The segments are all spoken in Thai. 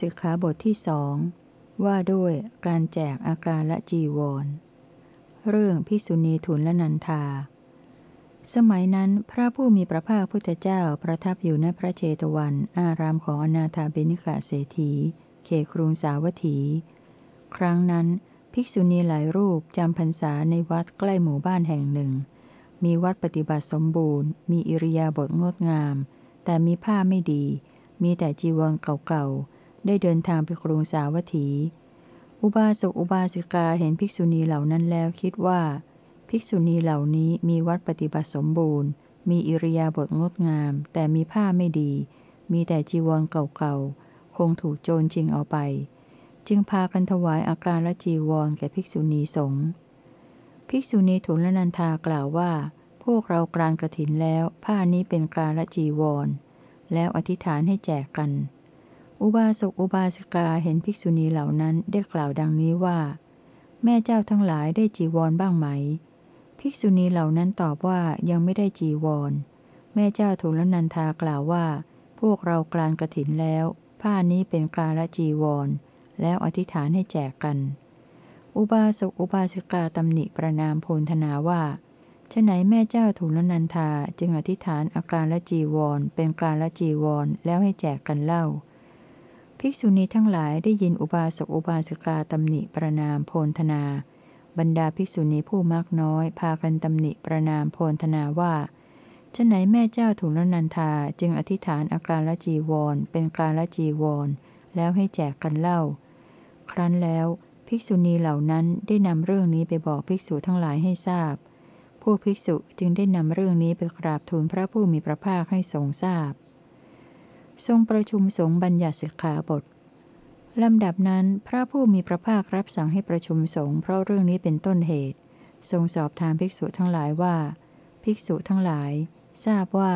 ปัตตวักสิกขาบทที่สองว่าด้วยการแจกอาการละจีวร เรื่องพิสุณีทุนละนันทา สมัยนั้นพระผู้มีพระภาคพุทธเจ้าประทับอยู่ณพระเจตวัน อารามของอนาถาเบนิกาเศรษฐีเขครุงสาวัตถี ครั้งนั้น ภิกษุณีหลายรูปจำพรรษาในวัดใกล้หมู่บ้านแห่งหนึ่ง มีวัดปฏิบัติสมบูรณ์ มีอิริยาบถงดงาม แต่มีผ้าไม่ดี มีแต่จีวรเก่าๆ ได้เดินทางไปกรุงสาวัตถี อุบาสกอุบาสิกาเห็นภิกษุณีเหล่านั้นแล้วคิดว่า ภิกษุณีเหล่านี้มีวัดปฏิบัติสมบูรณ์ มีอิริยาบถงดงาม แต่มีผ้าไม่ดี มีแต่จีวรเก่าๆ คงถูกโจรชิงเอาไป จึงพากันถวายอาการละจีวรแก่ภิกษุณีสงฆ์ภิกษุณีทุลนันทากล่าวว่า พวกเรากรานกระถินแล้ว ผ้านี้เป็นการละจีวร แล้วอธิษฐานให้แจกกัน อุบาสกอุบาสิกาเห็นภิกษุณีเหล่านั้นได้กล่าวดังนี้ว่า แม่เจ้าทั้งหลายได้จีวรบ้างไหม ภิกษุณีเหล่านั้นตอบว่ายังไม่ได้จีวร แม่เจ้าทุลนันทากล่าวว่า พวกเรากรานกระถินแล้ว ผ้านี้เป็นกาละจีวร แล้วอธิษฐานให้แจกกัน อุบาสกอุบาสิกาตำหนิประนามโพลธนาว่าฉไหนแม่เจ้าถูลนันทาจึงอธิษฐานอาการละจีวร เป็นการละจีวรแล้วให้แจกกันเล่า ภิกษุณีทั้งหลายได้ยินอุบาสกอุบาสิกาตำหนิประนามโพลธนา บรรดาภิกษุณีผู้มากน้อย พากันตำหนิประนามโพลธนาว่าฉไหนแม่เจ้าถูลนันทาจึงอธิษฐานอาการละจีวร เป็นการละจีวร แล้วให้แจกกันเล่า ครั้นแล้วภิกษุณีเหล่านั้นได้นำเรื่องนี้ไปบอกภิกษุทั้งหลายให้ทราบ ผู้ภิกษุจึงได้นำเรื่องนี้ไปกราบทูลพระผู้มีพระภาคให้ทรงทราบ ทรงประชุมสงฆ์บัญญัติสิกขาบทลำดับนั้นพระผู้มีพระภาครับสั่งให้ประชุมสงฆ์เพราะเรื่องนี้เป็นต้นเหตุ ทรงสอบถามภิกษุทั้งหลายว่า ภิกษุทั้งหลาย ทราบว่า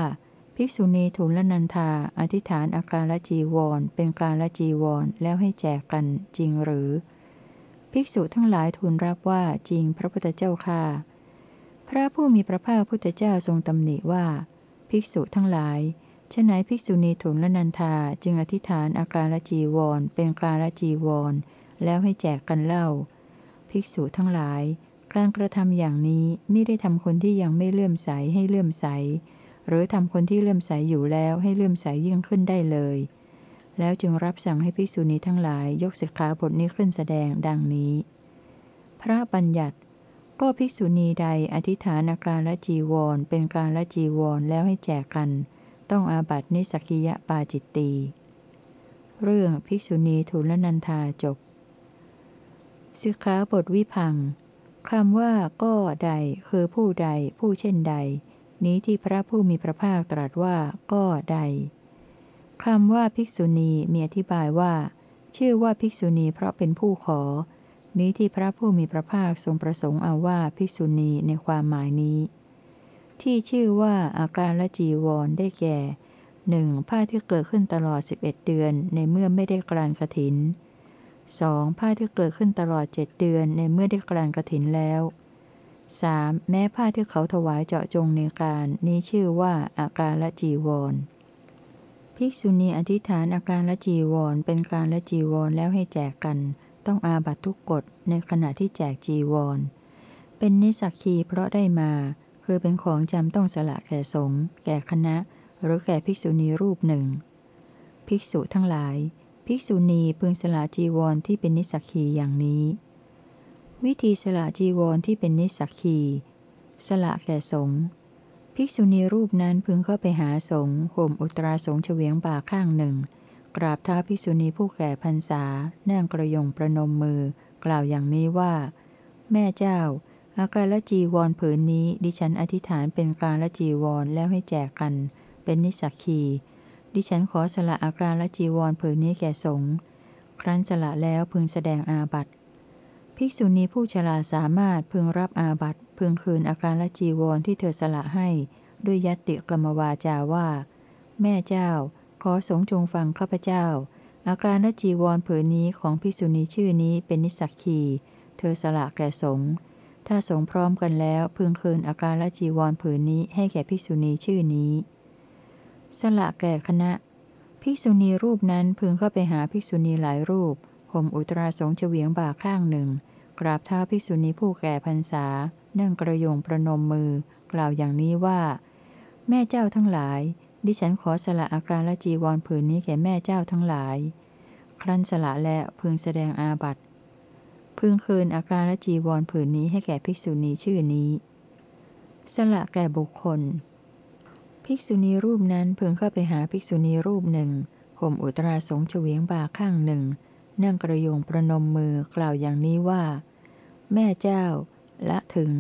ภิกษุณีทุลนันทาอธิษฐานอาการละจีวร เป็นการละจีวร แล้วให้แจกกันจริงหรือ ภิกษุทั้งหลายทูลรับว่าจริงพระพุทธเจ้าค่ะ พระผู้มีพระภาคพุทธเจ้าทรงตำหนิว่า ภิกษุทั้งหลาย ฉไหนภิกษุณีทุนละนันทาจึงอธิษฐานอาการละจีวร เป็นการละจีวร แล้วให้แจกกันเล่า ภิกษุทั้งหลาย การกระทำอย่างนี้ไม่ได้ทำคนที่ยังไม่เลื่อมใสให้เลื่อมใส หรือทำคนที่เลื่อมใสอยู่แล้วให้เลื่อมใสยิ่งขึ้นได้เลย แล้วจึงรับสั่งให้ภิกษุณีทั้งหลายยกสิกขาบทนี้ขึ้นแสดงดังนี้ พระบัญญัติก็ภิกษุณีใดอธิษฐานอาการละจีวร เป็นการละจีวรแล้วให้แจกกัน ต้องอาบัตินิสกิยปาจิตตี เรื่องภิกษุณีทุลนันทาจบสิกขาบทวิพังคำว่าก็ใดคือผู้ใดผู้เช่นใด นี้ที่พระผู้มีพระภาคตรัสว่าก็ใดคำว่าภิกษุณีมีอธิบายว่า ชื่อว่าภิกษุณีเพราะเป็นผู้ขอ นี้ที่พระผู้มีพระภาคทรงประสงค์เอาว่าภิกษุณีในความหมายนี้ ที่ชื่อว่าอาการละจีวรได้แก่หนึ่งผ้าที่เกิดขึ้นตลอด 11 เดือนในเมื่อไม่ได้กรานกระถิน 2. ผ้าที่เกิดขึ้นตลอดเจ็ดเดือนในเมื่อได้กรานกระถินแล้ว 3. แม้ผ้าที่เขาถวายเจาะจงในการนี้ชื่อว่าอาการละจีวร ภิกษุณีอธิษฐานอาการละจีวรเป็นการละจีวรแล้วให้แจกกัน ต้องอาบัตทุกกฎในขณะที่แจกจีวร เป็นนิสักคีเพราะได้มา คือเป็นของจำต้องสละแก่สงฆ์แก่คณะ หรือแก่ภิกษุณีรูปหนึ่ง ภิกษุทั้งหลาย ภิกษุณีพึงสละจีวรที่เป็นนิสักคีอย่างนี้ วิธีสละจีวรที่เป็นนิสักคีสละแก่สงฆ์ภิกษุณีรูปนั้นพึงเข้าไปหาสงฆ์ห่มอุตราสงฆ์เฉวียงบ่าข้างหนึ่ง กราบเท้าภิกษุณีผู้แก่พรรษานั่งกระยงประนมมือ กล่าวอย่างนี้ว่า แม่เจ้า อาการละจีวรผืนนี้ ดิฉันอธิษฐานเป็นการละจีวรแล้วให้แจกกัน เป็นนิสักคี ดิฉันขอสละอาการละจีวรผืนนี้แก่สงฆ์ครั้นสละแล้วพึงแสดงอาบัติภิกษุณีผู้ฉลาสามารถพึงรับอาบัตพึงคืนอาการละจีวรที่เธอสละให้ด้วยยติกรรมวาจาว่า แม่เจ้า ขอสงจงฟังข้าพเจ้า อาการละจีวรผืนนี้ของภิกษุณีชื่อนี้เป็นนิสักคี เธอสละแก่สง์ ถ้าสงพร้อมกันแล้วพึงคืนอาการละจีวรผืนนี้ให้แก่ภิกษุณีชื่อนี้ สละแก่คณะ ภิกษุณีรูปนั้นพึงเข้าไปหาภิกษุณีหลายรูปห่มอุตราสงเฉวียงบ่าข้างหนึ่ง กราบเท้าภิกษุณีผู้แก่พรรษา นั่งกระโยงประนมมือ กล่าวอย่างนี้ว่า แม่เจ้าทั้งหลาย ดิฉันขอสละอาการละจีวรผืนนี้แก่แม่เจ้าทั้งหลาย ครั้นสละและพึงแสดงอาบัติ พึงคืนอาการละจีวรผืนนี้ให้แก่ภิกษุณีชื่อนี้ สละแก่บุคคล ภิกษุณีรูปนั้นพึงเข้าไปหาภิกษุณีรูปหนึ่งห่มอุตราสงเฉวียงบ่าข้างหนึ่ง นั่งกระยงประนมมือกล่าวอย่างนี้ว่า แม่เจ้า ละถึง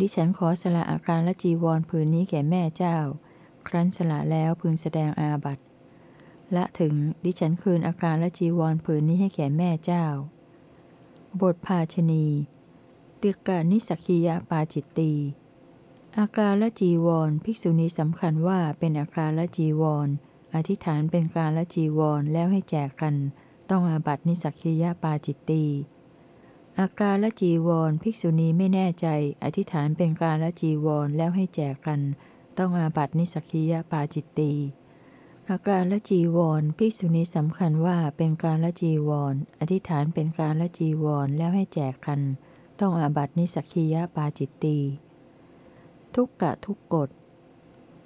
ดิฉันขอสละอาการละจีวรผืนนี้แก่แม่เจ้า ครั้นสละแล้วพึงแสดงอาบัติละถึงดิฉันคืนอาการละจีวรผืนนี้ให้แก่แม่เจ้า บทภาชณีติกานิสักียปาจิตตี อาการละจีวร ภิกษุณีสำคัญว่าเป็นอาการละจีวร อธิษฐานเป็นการละจีวรแล้วให้แจกกัน ต้องอาบัตินิสักียปาจิตตี อาการละจีวร ภิกษุณีไม่แน่ใจ อธิษฐานเป็นการละจีวรแล้วให้แจกกัน ต้องอาบัตินิสักียปาจิตตี อาการละจีวรภิกษุณีสำคัญว่าเป็นการละจีวรอธิษฐานเป็นการละจีวรแล้วให้แจกกัน ต้องอาบัตินิสักียปาจิตตีทุกกะทุกกฎ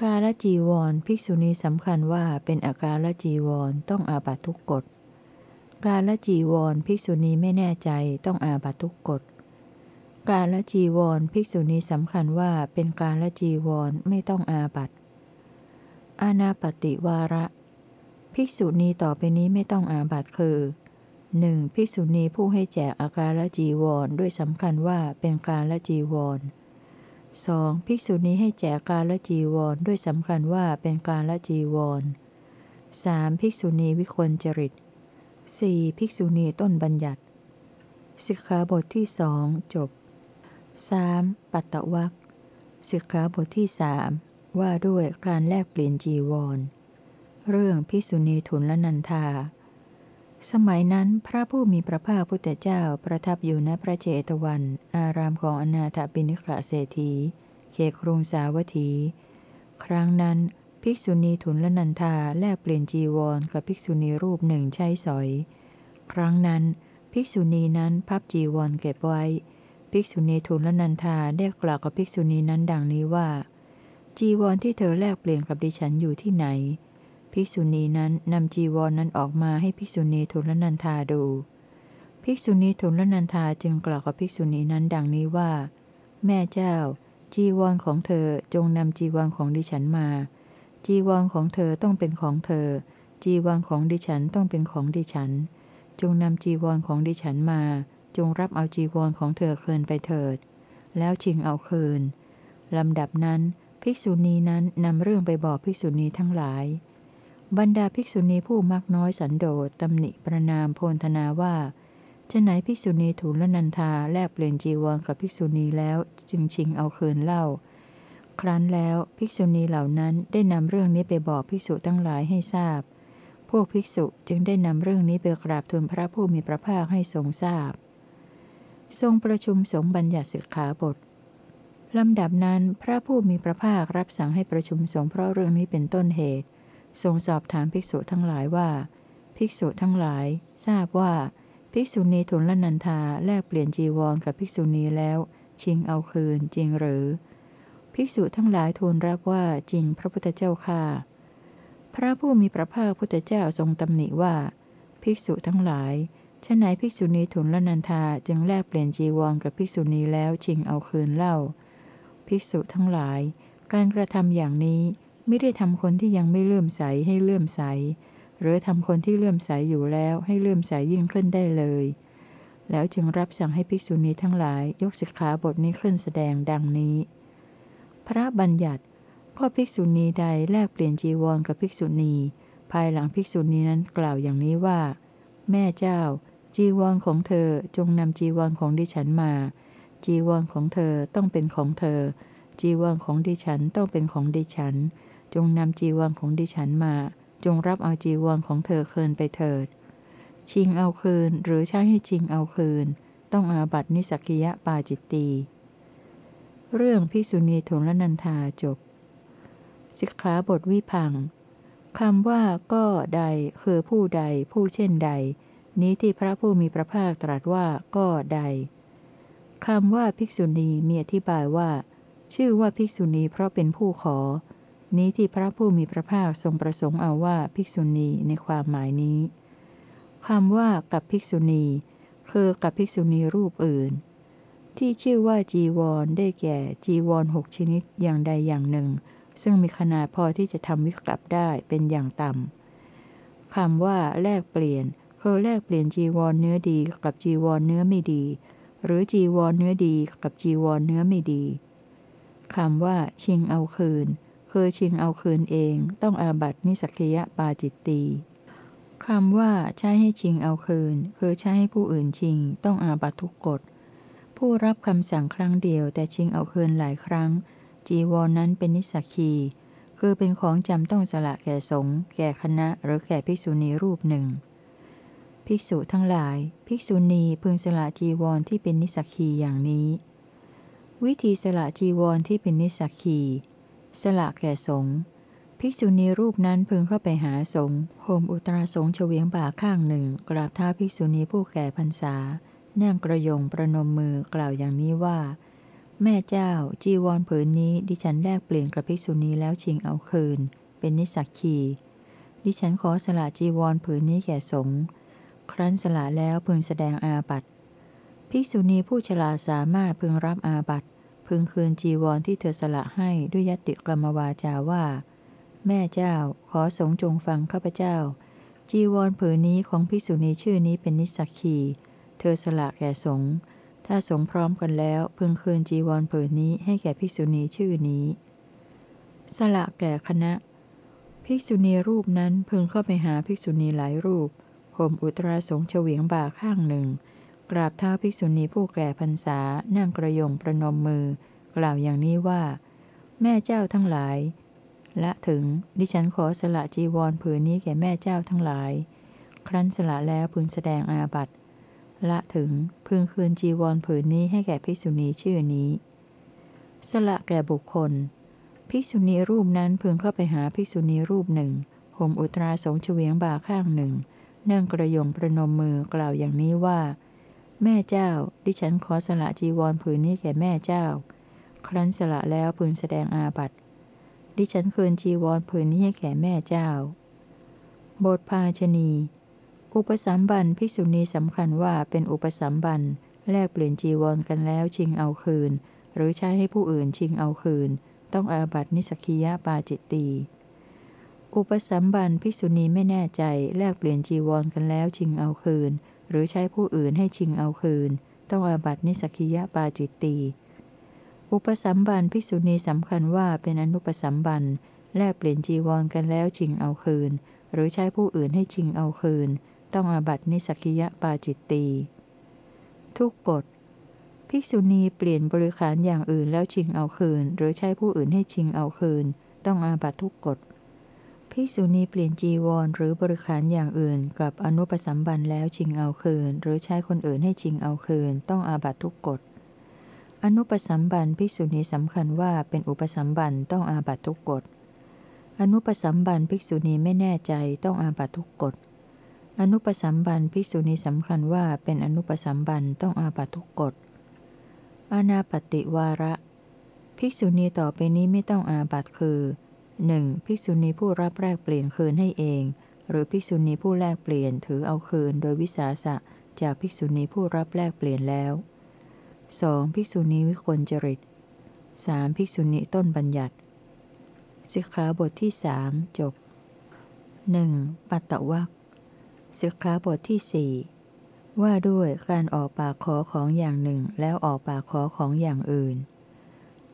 การละจีวรภิกษุณีสำคัญว่าเป็นอาการละจีวรต้องอาบัตทุกกฎการละจีวรภิกษุณีไม่แน่ใจต้องอาบัตทุกกฎการละจีวรภิกษุณีสำคัญว่าเป็นการละจีวรไม่ต้องอาบัต อาณาปฏิวาระ ภิกษุณีต่อไปนี้ไม่ต้องอาบัตคือ 1. ภิกษุณีผู้ให้แจกอาการละจีวรด้วยสำคัญว่าเป็นการละจีวร 2. ภิกษุณีให้แจกการละจีวรด้วยสำคัญว่าเป็นการละจีวร 3. ภิกษุณีวิคลจริต 4. ภิกษุณีต้นบัญญัติสิกขาบทที่สองจบ 3. ปัตตวักสิกขาบทที่สาม ว่าด้วยการแลกเปลี่ยนจีวร เรื่องภิกษุณีทุนละนันทา สมัยนั้นพระผู้มีพระภาคพุทธเจ้าประทับอยู่ณพระเจตวัน อารามของอนาถบิณิกะเศรษฐีเขครุงสาวัตถี ครั้งนั้นภิกษุณีทุนละนันทาแลกเปลี่ยนจีวรกับภิกษุณีรูปหนึ่งใช้สอย ครั้งนั้น ภิกษุณีนั้นพับจีวรเก็บไว้ ภิกษุณีทุนละนันทาได้กล่าวกับภิกษุณีนั้นดังนี้ว่า จีวรที่เธอแลกเปลี่ยนกับดิฉันอยู่ที่ไหน ภิกษุณีนั้นนำจีวรนนั้นออกมาให้ภิกษุณีทุลนันทาดู ภิกษุณีทุลนันทาจึงกล่าวกับภิกษุณีนั้นดังนี้ว่า แม่เจ้า จีวรของเธอจงนำจีวรของดิฉันมา จีวรของเธอต้องเป็นของเธอ จีวรของดิฉันต้องเป็นของดิฉัน จงนำจีวรของดิฉันมา จงรับเอาจีวรของเธอคืนไปเถิด แล้วชิงเอาคืนลำดับนั้น ภิกษุณีนั้นนำเรื่องไปบอกภิกษุณีทั้งหลาย บรรดาภิกษุณีผู้มักน้อยสันโดษตำหนิประนามโพนธนาว่าจะไหนภิกษุณีถูลนันทาแลกเปลี่ยนจีวรกับภิกษุณีแล้วจึงชิงเอาคืนเล่า ครั้นแล้วภิกษุณีเหล่านั้นได้นำเรื่องนี้ไปบอกภิกษุทั้งหลายให้ทราบ พวกภิกษุจึงได้นำเรื่องนี้ไปกราบทูลพระผู้มีพระภาคให้ทรงทราบ ทรงประชุมสงฆ์บัญญัติสิกขาบท ลำดับนั้นพระผู้มีพระภาครับสั่งให้ประชุมสงฆ์เพราะเรื่องนี้เป็นต้นเหตุ ทรงสอบถามภิกษุทั้งหลายว่า ภิกษุทั้งหลาย ทราบว่า ภิกษุณีทุนละนันทาแลกเปลี่ยนจีวรกับภิกษุณีแล้ว ชิงเอาคืนจริงหรือ ภิกษุทั้งหลายทูลรับว่าจริงพระพุทธเจ้าค่ะ พระผู้มีพระภาคพุทธเจ้าทรงตำหนิว่า ภิกษุทั้งหลายฉะไหนภิกษุณีทุนละนันทาจึงแลกเปลี่ยนจีวรกับภิกษุณีแล้วชิงเอาคืนเล่า ภิกษุทั้งหลาย การกระทำอย่างนี้ไม่ได้ทำคนที่ยังไม่เลื่อมใสให้เลื่อมใส หรือทำคนที่เลื่อมใสอยู่แล้วให้เลื่อมใสยิ่งขึ้นได้เลย แล้วจึงรับสั่งให้ภิกษุณีทั้งหลายยกสิกขาบทนี้ขึ้นแสดงดังนี้ พระบัญญัติก็ภิกษุณีใดแลกเปลี่ยนจีวรกับภิกษุณี ภายหลังภิกษุณีนั้นกล่าวอย่างนี้ว่า แม่เจ้า จีวรของเธอจงนำจีวรของดิฉันมา จีวรของเธอต้องเป็นของเธอ จีวรของดิฉันต้องเป็นของดิฉัน จงนำจีวรของดิฉันมา จงรับเอาจีวรของเธอคืนไปเถิด ชิงเอาคืนหรือใช้ให้ชิงเอาคืน ต้องอาบัตินิสักิยะปาจิตตี เรื่องพิสุณีทุงลนันทาจบ สิกขาบทวิพังคำว่าก็ใดคือผู้ใดผู้เช่นใด นี้ที่พระผู้มีพระภาคตรัสว่าก็ใด คำว่าภิกษุณีมีอธิบายว่า ชื่อว่าภิกษุณีเพราะเป็นผู้ขอ นี้ที่พระผู้มีพระภาคทรงประสงค์เอาว่าภิกษุณีในความหมายนี้คำว่ากับภิกษุณี คือกับภิกษุณีรูปอื่น ที่ชื่อว่าจีวรได้แก่จีวรหกชนิดอย่างใดอย่างหนึ่ง ซึ่งมีขนาดพอที่จะทำวิกลับได้เป็นอย่างต่ำคำว่าแลกเปลี่ยนคือแลกเปลี่ยนจีวรเนื้อดีกับจีวรเนื้อไม่ดี หรือจีวรเนื้อดีกับจีวรเนื้อไม่ดีคำว่า ชิงเอาคืน คือชิงเอาคืนเองต้องอาบัตินิสักยะปาจิตตีคำว่าใช้ให้ชิงเอาคืน คือใช้ให้ผู้อื่นชิง ต้องอาบัตทุกกฎ ผู้รับคำสั่งครั้งเดียวแต่ชิงเอาคืนหลายครั้ง จีวรนนั้นเป็นนิสักคีคือเป็นของจำต้องสละแก่สงฆ์แก่คณะหรือแก่ภิกษุณีรูปหนึ่ง ภิกษุทั้งหลาย ภิกษุณีพึงสละจีวรที่เป็นนิสักคีอย่างนี้ วิธีสละจีวรที่เป็นนิสักคีสละแก่สงฆ์ภิกษุณีรูปนั้นพึงเข้าไปหาสงฆ์โฮมอุตราสงฆ์เฉวียงบ่าข้างหนึ่ง กราบเท้าภิกษุณีผู้แก่พรรษา นั่งกระยงประนมมือกล่าวอย่างนี้ว่า แม่เจ้าจีวรผืนนี้ดิฉันแลกเปลี่ยนกับภิกษุณีแล้วชิงเอาคืน เป็นนิสักคีดิฉันขอสละจีวรผืนนี้แก่สงฆ์ ครั้นสละแล้วพึงแสดงอาบัติภิกษุณีผู้ฉลาดสามารถพึงรับอาบัติพึงคืนจีวรที่เธอสละให้ด้วยยติกรรมวาจาว่า แม่เจ้าขอสงจงฟังข้าพเจ้า จีวรผืนนี้ของภิกษุณีชื่อนี้เป็นนิสักคีเธอสละแก่สงถ้าสงพร้อมกันแล้ว พึงคืนจีวรผืนนี้ให้แก่ภิกษุณีชื่อนี้ สละแก่คณะ ภิกษุณีรูปนั้นพึงเข้าไปหาภิกษุณีหลายรูป ห่มอุตราสงเฉวียงบ่าข้างหนึ่ง กราบเท้าภิกษุณีผู้แก่พรรษานั่งกระยงประนมมือ กล่าวอย่างนี้ว่า แม่เจ้าทั้งหลาย และถึงดิฉันขอสละจีวรผืนนี้แก่แม่เจ้าทั้งหลาย ครั้นสละแล้วพึงแสดงอาบัตละถึงพึงคืนจีวรผืนนี้ให้แก่ภิกษุณีชื่อนี้ สละแก่บุคคล ภิกษุณีรูปนั้นพึงเข้าไปหาภิกษุณีรูปหนึ่งห่มอุตราสงเฉวียงบ่าข้างหนึ่ง นั่งกระยงประนมมือกล่าวอย่างนี้ว่า แม่เจ้า ดิฉันขอสละจีวรผืนนี้แก่แม่เจ้า ครั้นสละแล้วพึงแสดงอาบัติดิฉันคืนจีวรผืนนี้ให้แก่แม่เจ้า บทภาชนี อุปสัมบันภิกษุณีสำคัญว่าเป็นอุปสัมบันแลกเปลี่ยนจีวรกันแล้วชิงเอาคืน หรือใช้ให้ผู้อื่นชิงเอาคืน ต้องอาบัตินิสกิยาปาจิตตี อุปสัมบันภิกษุณีไม่แน่ใจแลกเปลี่ยนจีวรกันแล้วชิงเอาคืน หรือใช้ผู้อื่นให้ชิงเอาคืน ต้องอาบัตินิสกิยาปาจิตตีอุปสัมบันภิกษุณีสำคัญว่าเป็นอนุปสัมบันแลกเปลี่ยนจีวรกันแล้วชิงเอาคืน หรือใช้ผู้อื่นให้ชิงเอาคืน ต้องอาบัตินิสักิยะปาจิตตีทุกกฎภิกษุณีเปลี่ยนบริขารอย่างอื่นแล้วชิงเอาคืน หรือใช้ผู้อื่นให้ชิงเอาคืน ต้องอาบัตทุกกฎ ภิกษุณีเปลี่ยนจีวรหรือบริขารอย่างอื่น กับอนุปสัมบันแล้วชิงเอาคืน หรือใช้คนอื่นให้ชิงเอาคืน ต้องอาบัตทุกกฎ อนุปสัมบันภิกษุณีสำคัญว่าเป็นอุปสัมบันต้องอาบัตทุกกฎ อนุปสัมบันภิกษุณีไม่แน่ใจต้องอาบัตทุกกฎ อนุปสัมบันภิกษุณีสำคัญว่าเป็นอนุปสัมบันต้องอาบัตทุกกฎ อนาปติวาระ ภิกษุณีต่อไปนี้ไม่ต้องอาบัตคือ 1. ภิกษุณีผู้รับแลกเปลี่ยนคืนให้เอง หรือภิกษุณีผู้แลกเปลี่ยนถือเอาคืนโดยวิสาสะจากภิกษุณีผู้รับแลกเปลี่ยนแล้ว 2. ภิกษุณีวิกลจริต 3. ภิกษุณีต้นบัญญัติสิกขาบทที่สจบ 1. ปัตตวักสิกขาบทที่สว่าด้วยการออกปากขอของอย่างหนึ่งแล้วออกปากขอของอย่างอื่น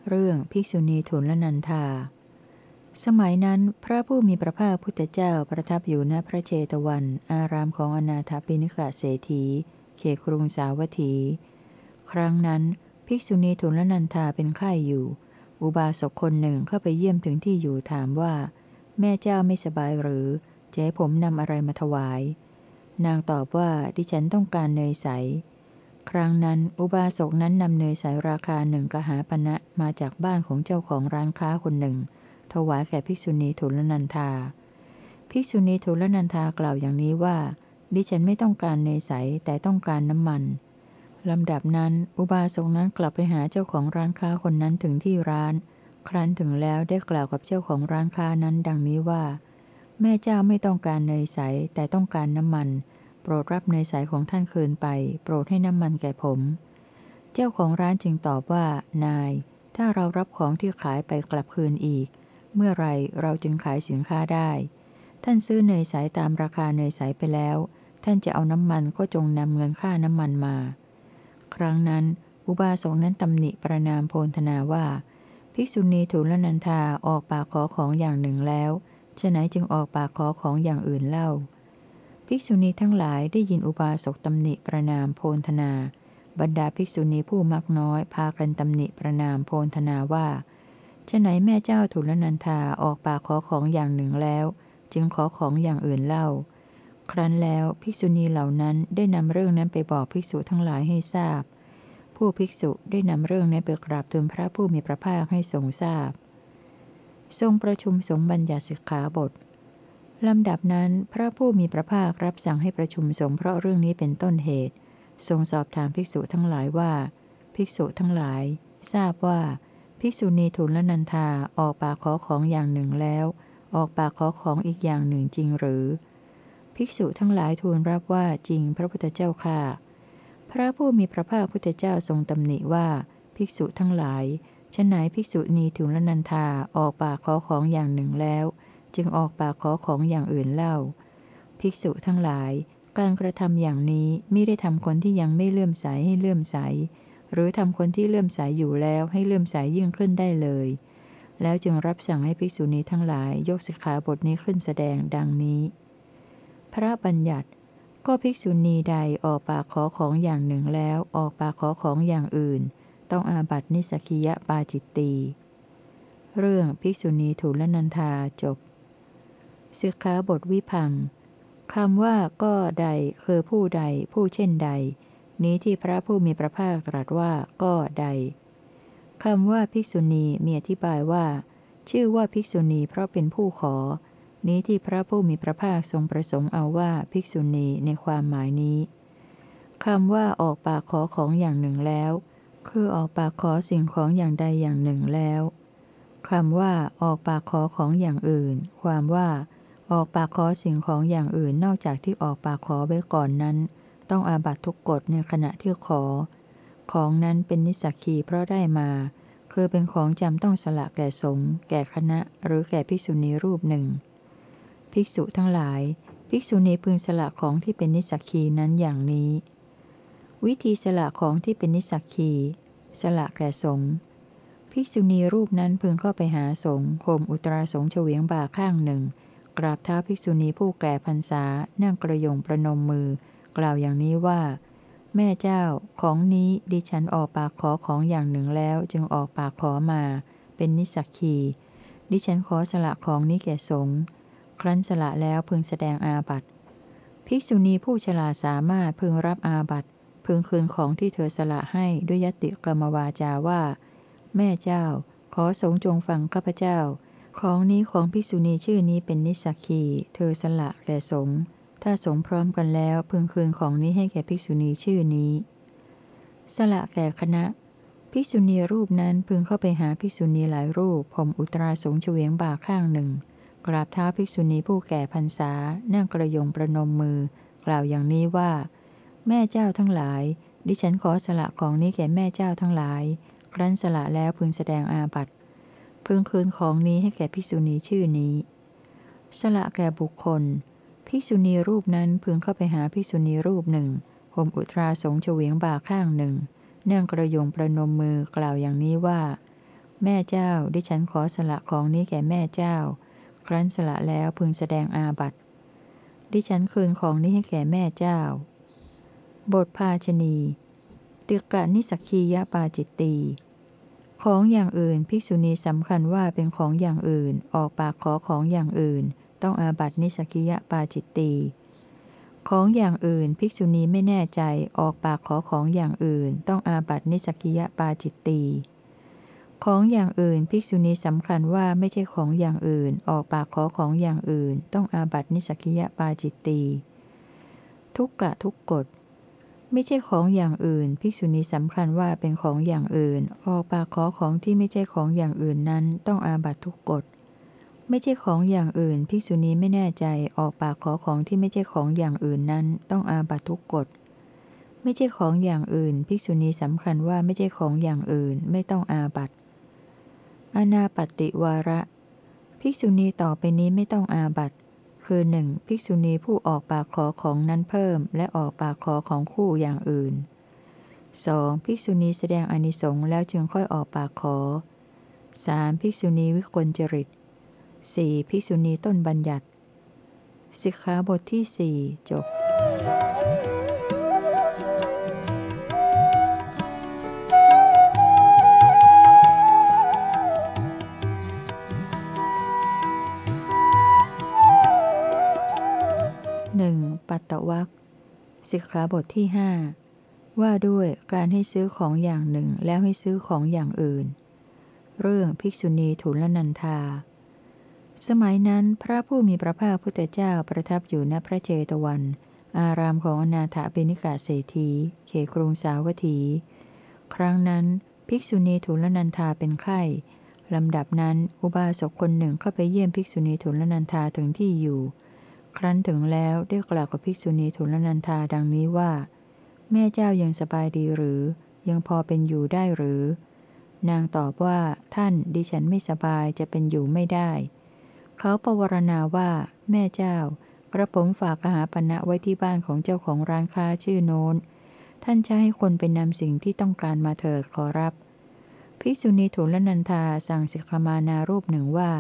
เรื่องภิกษุณีทุนละนันทา สมัยนั้นพระผู้มีพระภาคพุทธเจ้าประทับอยู่ณพระเจตวัน อารามของอนาถปิณิกาเศรษฐี เขครุงสาวัตถี ครั้งนั้นภิกษุณีทุลนันทาเป็นไข้อยู่ อุบาสกคนหนึ่งเข้าไปเยี่ยมถึงที่อยู่ถามว่า แม่เจ้าไม่สบายหรือจะให้ผมนำอะไรมาถวาย นางตอบว่าดิฉันต้องการเนยใส ครั้งนั้นอุบาสกนั้นนำเนยใสราคาหนึ่งกหาปณะมาจากบ้านของเจ้าของร้านค้าคนหนึ่ง ถวายแก่ภิกษุณีทุลนันทาภิกษุณีทุลนันทากล่าวอย่างนี้ว่า ดิฉันไม่ต้องการเนยใสแต่ต้องการน้ำมันลำดับนั้น อุบาสกนั้นกลับไปหาเจ้าของร้านค้าคนนั้นถึงที่ร้าน ครั้นถึงแล้วได้กล่าวกับเจ้าของร้านค้านั้นดังนี้ว่า แม่เจ้าไม่ต้องการเนยใสแต่ต้องการน้ำมัน โปรดรับเนยใสของท่านคืนไป โปรดให้น้ำมันแก่ผม เจ้าของร้านจึงตอบว่า นาย ถ้าเรารับของที่ขายไปกลับคืนอีก เมื่อไรเราจึงขายสินค้าได้ ท่านซื้อเนยใสตามราคาเนยใสไปแล้ว ท่านจะเอาน้ำมันก็จงนำเงินค่าน้ำมันมา ครั้งนั้น อุบาสกนั้นตำหนิประนามโพนธนาว่า ภิกษุณีถูลนันทาออกปากขอของอย่างหนึ่งแล้วฉะไหนจึงออกปากขอของอย่างอื่นเล่า ภิกษุณีทั้งหลายได้ยินอุบาสกตำหนิประนามโพนธนา บรรดาภิกษุณีผู้มักน้อยพากันตำหนิประนามโพนธนาว่า ฉไหนแม่เจ้าถูลนันทาออกปากขอของอย่างหนึ่งแล้ว จึงขอของอย่างอื่นเล่า ครั้นแล้วภิกษุณีเหล่านั้นได้นำเรื่องนั้นไปบอกภิกษุทั้งหลายให้ทราบ ผู้ภิกษุได้นำเรื่องนั้ไปกราบทูลพระผู้มีพระภาคให้ทรงทราบ ทรงประชุมสงฆ์บัญญัติสิกขาบทลำดับนั้นพระผู้มีพระภาครับสั่งให้ประชุมสงฆ์เพราะเรื่องนี้เป็นต้นเหตุ ทรงสอบถามภิกษุทั้งหลายว่า ภิกษุทั้งหลาย ทราบว่า ภิกษุณีทุลนันทาออกปากขอของอย่างหนึ่งแล้ว ออกปากขอของอีกอย่างหนึ่งจริงหรือ ภิกษุทั้งหลายทูลรับว่าจริงพระพุทธเจ้าค่ะ พระผู้มีพระภาคพุทธเจ้าทรงตำหนิว่า ภิกษุทั้งหลายฉนไหนภิกษุณีถึงละนันทาออกปากขอของอย่างหนึ่งแล้ว จึงออกปากขอของอย่างอื่นเล่า ภิกษุทั้งหลาย การกระทำอย่างนี้ไม่ได้ทำคนที่ยังไม่เลื่อมใสให้เลื่อมใส หรือทำคนที่เลื่อมใสอยู่แล้วให้เลื่อมใสยิ่งขึ้นได้เลย แล้วจึงรับสั่งให้ภิกษุณีทั้งหลายยกสิกขาบทนี้ขึ้นแสดงดังนี้ พระบัญญัติก็ภิกษุณีใดออกปากขอของอย่างหนึ่งแล้วออกปากขอของอย่างอื่น ต้องอาบัตินิสกิยะปาจิตตีเรื่องภิกษุณีถูลนันทาจบสิกขาบทวิพังคำว่าก็ใดคือผู้ใดผู้เช่นใด นี้ที่พระผู้มีพระภาคตรัสว่าก็ใดคำว่าภิกษุณีมีอธิบายว่า ชื่อว่าภิกษุณีเพราะเป็นผู้ขอ นี้ที่พระผู้มีพระภาคทรงประสงค์เอาว่าภิกษุณีในความหมายนี้คำว่าออกปากขอของอย่างหนึ่งแล้ว คือออกปากขอสิ่งของอย่างใดอย่างหนึ่งแล้วคำว่าออกปากขอของอย่างอื่น ความว่า ออกปากขอสิ่งของอย่างอื่นนอกจากที่ออกปากขอไว้ก่อนนั้น ต้องอาบัตทุกกฎในขณะที่ขอ ของนั้นเป็นนิสักคีเพราะได้มา คือเป็นของจำต้องสละแก่สงฆ์แก่คณะ หรือแก่ภิกษุณีรูปหนึ่ง ภิกษุทั้งหลาย ภิกษุณีพึงสละของที่เป็นนิสักคีนั้นอย่างนี้ วิธีสละของที่เป็นนิสักคีสละแก่สงฆ์ภิกษุณีรูปนั้นพึงเข้าไปหาสงฆ์โฮมอุตราสงฆ์เฉวียงบ่าข้างหนึ่ง กราบเท้าภิกษุณีผู้แก่พรรษานั่งกระยงประนมมือ กล่าวอย่างนี้ว่า แม่เจ้าของนี้ดิฉันออกปากขอของอย่างหนึ่งแล้วจึงออกปากขอมา เป็นนิสักคีดิฉันขอสละของนี้แก่สงฆ์ครั้นสละแล้วพึงแสดงอาบัติภิกษุณีผู้ฉลาดสามารถพึงรับอาบัติพึงคืนของที่เธอสละให้ด้วยยติกรรมวาจาว่า แม่เจ้า ขอสงจงฟังข้าพเจ้า ของนี้ของภิกษุณีชื่อนี้เป็นนิสักีเธอสละแก่สง ถ้าสงพร้อมกันแล้วพึงคืนของนี้ให้แก่ภิกษุณีชื่อนี้ สละแก่คณะ ภิกษุณีรูปนั้นพึงเข้าไปหาภิกษุณีหลายรูป ผมอุตราสงเฉวียงบ่าข้างหนึ่ง กราบเท้าภิกษุณีผู้แก่พรรษา นั่งกระยงประนมมือ กล่าวอย่างนี้ว่า แม่เจ้าทั้งหลาย ดิฉันขอสละของนี้แก่แม่เจ้าทั้งหลาย ครั้นสละแล้วพึงแสดงอาบัติพึงคืนของนี้ให้แก่ภิกษุณีชื่อนี้ สละแก่บุคคล ภิกษุณีรูปนั้นพึงเข้าไปหาภิกษุณีรูปหนึ่งห่มอุตราสงเฉวียงบ่าข้างหนึ่ง เนั่องกระยงประนมมือกล่าวอย่างนี้ว่า แม่เจ้าดิฉันขอสละของนี้แก่แม่เจ้า ครั้นสละแล้วพึงแสดงอาบัติ ดิฉันคืนของนี้ให้แก่แม่เจ้า บทภาชนีติกะนิสักคียปาจิตตีของอย่างอื่น ภิกษุณีสำคัญว่าเป็นของอย่างอื่น ออกปากขอของอย่างอื่น ต้องอาบัตินิสกียปาจิตตีของอย่างอื่นภิกษุณีไม่แน่ใจออกปากขอของอย่างอื่น ต้องอาบัตินิสกิยปาจิตตีขของอย่างอื่นภิกษุณีสำคัญว่าไม่ใช่ของอย่างอื่น ออกปากขอของอย่างอื่น ต้องอาบัตินิสกิยปาจิตตีทุกกะทุกกฎไม่ใช่ของอย่างอื่น ภิกษุณีสำคัญว่าเป็นของอย่างอื่น ออกปากขอของที่ไม่ใช่ของอย่างอื่นนั้น ต้องอาบัตทุกกฎ ไม่ใช่ของอย่างอื่น ภิกษุณีไม่แน่ใจออกปากขอของที่ไม่ใช่ของอย่างอื่นนั้น ต้องอาบัตทุกกฎ ไม่ใช่ของอย่างอื่น ภิกษุณีสำคัญว่าไม่ใช่ของอย่างอื่น ไม่ต้องอาบัตอนาปติวาระ ภิกษุณีต่อไปนี้ไม่ต้องอาบัตคือหนึ่งภิกษุณีผู้ออกปากขอของนั้นเพิ่ม และออกปากขอของคู่อย่างอื่น 2. ภิกษุณีแสดงอนิสงส์แล้วจึงค่อยออกปากขอ 3. ภิกษุณีวิกลจริต 4. ภิกษุณีต้นบัญญัติ สิกขาบทที่ 4 จบปัตตวักสิกขาบทที่หว่าด้วยการให้ซื้อของอย่างหนึ่งแล้วให้ซื้อของอย่างอื่น เรื่องภิกษุณีทุลนันธา สมัยนั้นพระผู้มีพระภาคพุทธเจ้าประทับอยู่ณพระเจตวัน อารามของอนาถเบนิกาเศรษฐีเขครุงสาวัตถี ครั้งนั้นภิกษุณีทุลนันธาเป็นไข้ลำดับนั้นอุบาสกคนหนึ่งเข้าไปเยี่ยมภิกษุณีทุลนันธาถึงที่อยู่ ครั้นถึงแล้วได้กล่าวกับภิกษุณีทุลนันธาดังนี้ว่า แม่เจ้ายังสบายดีหรือ ยังพอเป็นอยู่ได้หรือ นางตอบว่าท่านดิฉันไม่สบายจะเป็นอยู่ไม่ได้ เขาประวรณาว่า แม่เจ้า กระผมฝากอาหาปณะไว้ที่บ้านของเจ้าของร้านค้าชื่อโน้น ท่านจะให้คนไปนำสิ่งที่ต้องการมาเถิดขอรับ ภิกษุณีทุลนันธาสั่งสิกขมานารูปหนึ่งว่า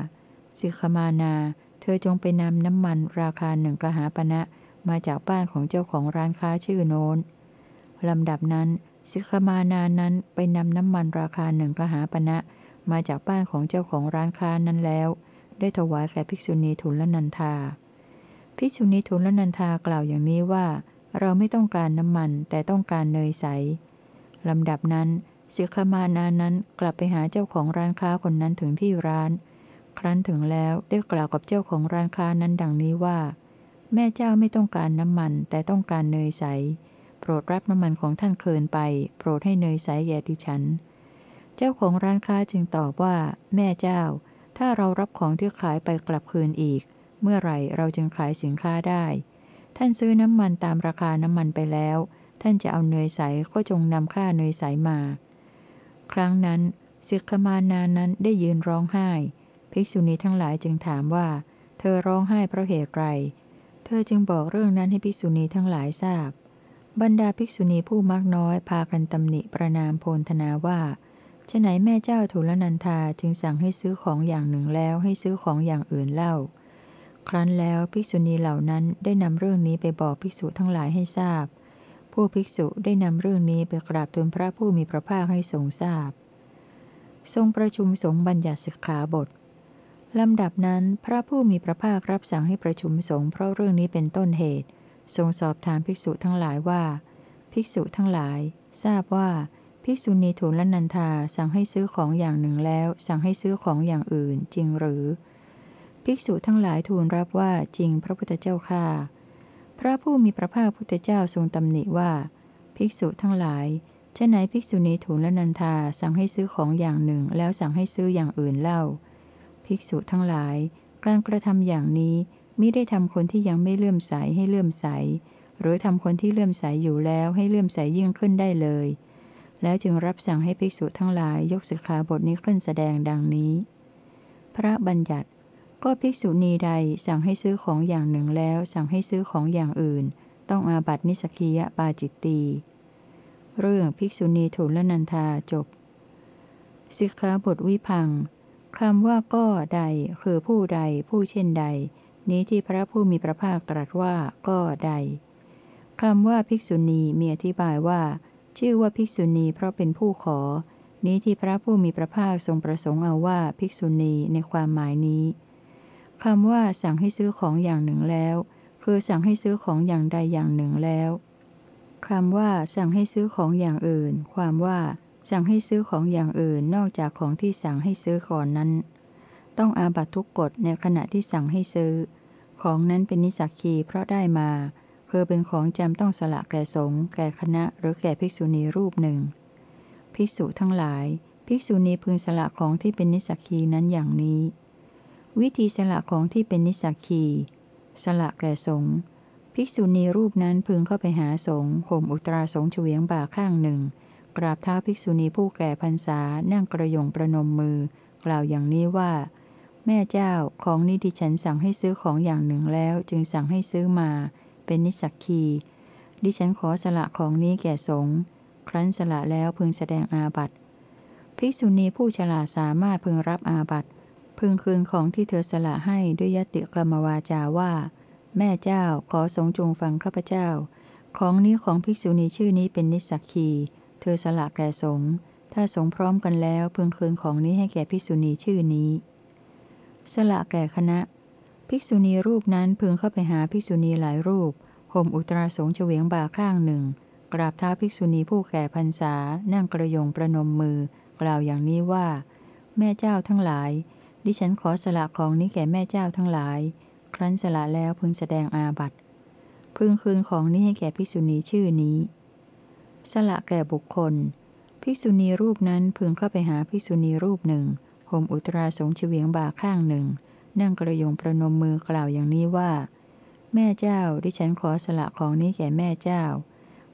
สิกขมานา เธอจงไปนำน้ำมันราคาหนึ่งกหาปณะมาจากบ้านของเจ้าของร้านค้าชื่อโน้นลำดับนั้นสิกขมานานั้นไปนำน้ำมันราคาหนึ่งกหาปณะมาจากบ้านของเจ้าของร้านค้านั้นแล้ว ได้ถวายแก่ภิกษุณีทุลนันทาภิกษุณีทุลนันทากล่าวอย่างนี้ว่า เราไม่ต้องการน้ำมันแต่ต้องการเนยใสลำดับนั้นสิกมานานั้นกลับไปหาเจ้าของร้านค้าคนนั้นถึงที่ร้าน ครั้นถึงแล้วได้กล่าวกับเจ้าของร้านค้านั้นดังนี้ว่า แม่เจ้าไม่ต้องการน้ำมันแต่ต้องการเนยใส โปรดรับน้ำมันของท่านเคินไป โปรดให้เนยใสแก่ดิฉัน เจ้าของร้านค้าจึงตอบว่า แม่เจ้า ถ้าเรารับของที่ขายไปกลับคืนอีก เมื่อไหร่เราจึงขายสินค้าได้ ท่านซื้อน้ำมันตามราคาน้ำมันไปแล้ว ท่านจะเอาเนยใสก็จงนำค่าเนยใสมา ครั้งนั้นสิกขมานานั้นได้ยืนร้องไห้ ภิกษุณีทั้งหลายจึงถามว่า เธอร้องไห้เพราะเหตุไร เธอจึงบอกเรื่องนั้นให้ภิกษุณีทั้งหลายทราบ บรรดาภิกษุณีผู้มักน้อยพากันตำหนิประนามโพลธนาว่า ฉไหนแม่เจ้าทุลนันทาจึงสั่งให้ซื้อของอย่างหนึ่งแล้วให้ซื้อของอย่างอื่นเล่า ครั้นแล้วภิกษุณีเหล่านั้นได้นำเรื่องนี้ไปบอกภิกษุทั้งหลายให้ทราบ ผู้ภิกษุได้นำเรื่องนี้ไปกราบทูลพระผู้มีพระภาคให้ทรงทราบ ทรงประชุมสงฆ์บัญญัติสิกขาบทลำดับนั้นพระผู้มีพระภาครับสั่งให้ประชุมสงฆ์เพราะเรื่องนี้เป็นต้นเหตุ ทรงสอบถามภิกษุทั้งหลายว่า ภิกษุทั้งหลาย ทราบว่า ภิกษุณีถูลนันทาสั่งให้ซื้อของอย่างหนึ่งแล้ว สั่งให้ซื้อของอย่างอื่นจริงหรือ ภิกษุทั้งหลายทูลรับว่าจริงพระพุทธเจ้าค่าพระผู้มีพระภาคพุทธเจ้าทรงตำหนิว่า ภิกษุทั้งหลายเช่นไหนภิกษุณีถูลนันทาสั่งให้ซื้อของอย่างหนึ่ง แล้วสั่งให้ซื้ออย่างอื่นเล่า ภิกษุทั้งหลาย การกระทำอย่างนี้มิได้ทำคนที่ยังไม่เลื่อมใสให้เลื่อมใส หรือทำคนที่เลื่อมใสอยู่แล้วให้เลื่อมใสยิ่งขึ้นได้เลย แล้วจึงรับสั่งให้ภิกษุทั้งหลายยกสิกขาบทนี้ขึ้นแสดงดังนี้ พระบัญญัติ ก็ภิกษุณีใดสั่งให้ซื้อของอย่างหนึ่งแล้ว สั่งให้ซื้อของอย่างอื่น ต้องอาบัตินิสกิยปาจิตตีเรื่องภิกษุณีถูลนันทาจบสิกขาบทวิพังคำว่าก็ใด คือผู้ใด ผู้เช่นใด นี้ที่พระผู้มีพระภาคตรัสว่าก็ใดคำว่าภิกษุณีมีอธิบายว่า ชื่อว่าภิกษุณีเพราะเป็นผู้ขอ นี้ที่พระผู้มีพระภาคทรงประสงค์เอาว่าภิกษุณีในความหมายนี้คำว่าสั่งให้ซื้อของอย่างหนึ่งแล้ว คือสั่งให้ซื้อของอย่างใดอย่างหนึ่งแล้วคำว่าสั่งให้ซื้อของอย่างอื่น ความว่า สั่งให้ซื้อของอย่างอื่นนอกจากของที่สั่งให้ซื้อก่อนนั้น ต้องอาบัตทุกกฎในขณะที่สั่งให้ซื้อ ของนั้นเป็นนิสักคีเพราะได้มา คือเป็นของจำต้องสละแก่สงฆ์แก่คณะหรือแก่ภิกษุณีรูปหนึ่ง ภิกษุทั้งหลาย ภิกษุณีพึงสละของที่เป็นนิสักคีนั้นอย่างนี้ วิธีสละของที่เป็นนิสักคีสละแก่สงฆ์ภิกษุณีรูปนั้นพึงเข้าไปหาสงฆ์ห่มอุตราสงฆ์เฉวียงบ่าข้างหนึ่ง กราบเท้าภิกษุณีผู้แก่พรรษานั่งกระยงประนมมือ กล่าวอย่างนี้ว่า แม่เจ้าของนี้ดิฉันสั่งให้ซื้อของอย่างหนึ่งแล้วจึงสั่งให้ซื้อมา เป็นนิสักคี ดิฉันขอสละของนี้แก่สงฆ์ครั้นสละแล้วพึงแสดงอาบัติ ภิกษุณีผู้ฉลาดสามารถพึงรับอาบัติ พึงคืนของที่เธอสละให้ด้วยยติกรรมวาจาว่า แม่เจ้าขอสงจงฟังข้าพเจ้า ของนี้ของภิกษุณีชื่อนี้เป็นนิสักคี เธอสละแก่สงฆ์ถ้าสงพร้อมกันแล้วพึงคืนของนี้ให้แก่ภิกษุณีชื่อนี้ สละแก่คณะ ภิกษุณีรูปนั้นพึงเข้าไปหาภิกษุณีหลายรูปห่มอุตราสงเฉวียงบ่าข้างหนึ่ง กราบเท้าภิกษุณีผู้แก่พรรษา นั่งกระยงประนมมือ กล่าวอย่างนี้ว่า แม่เจ้าทั้งหลาย ดิฉันขอสละของนี้แก่แม่เจ้าทั้งหลาย ครั้นสละแล้วพึงแสดงอาบัติ พึงคืนของนี้ให้แก่ภิกษุณีชื่อนี้ สละแก่บุคคล ภิกษุณีรูปนั้นพึงเข้าไปหาภิกษุณีรูปหนึ่งห่มอุตราสงเฉวียงบ่าข้างหนึ่ง นั่งกระยงประนมมือกล่าวอย่างนี้ว่า แม่เจ้าดิฉันขอสละของนี้แก่แม่เจ้า